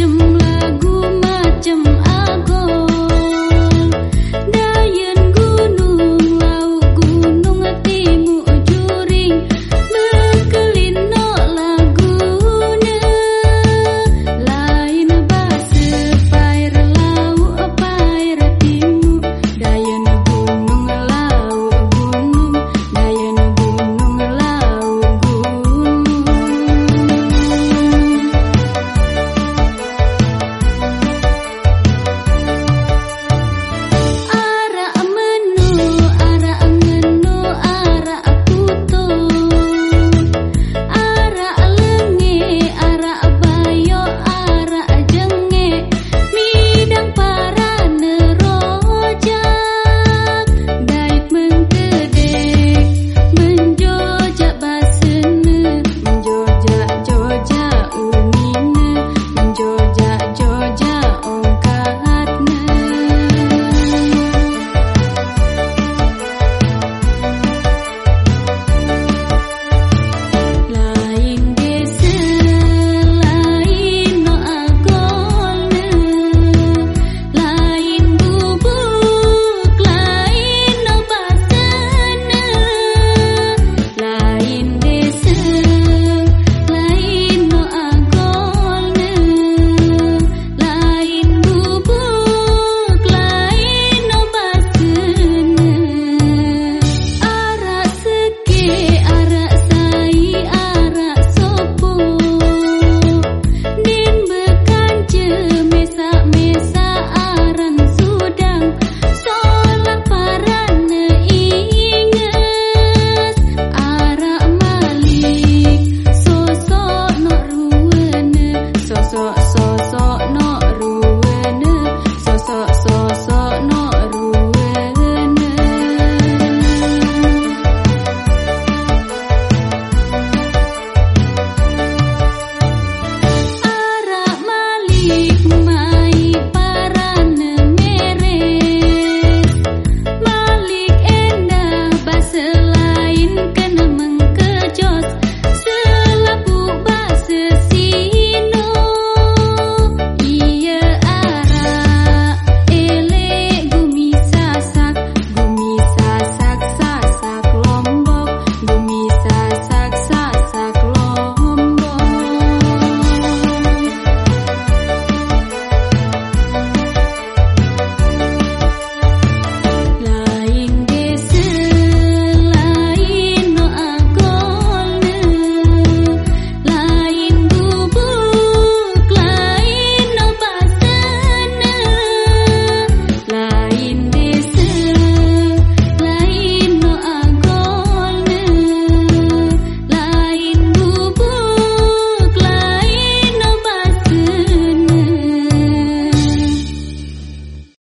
macem lagu macem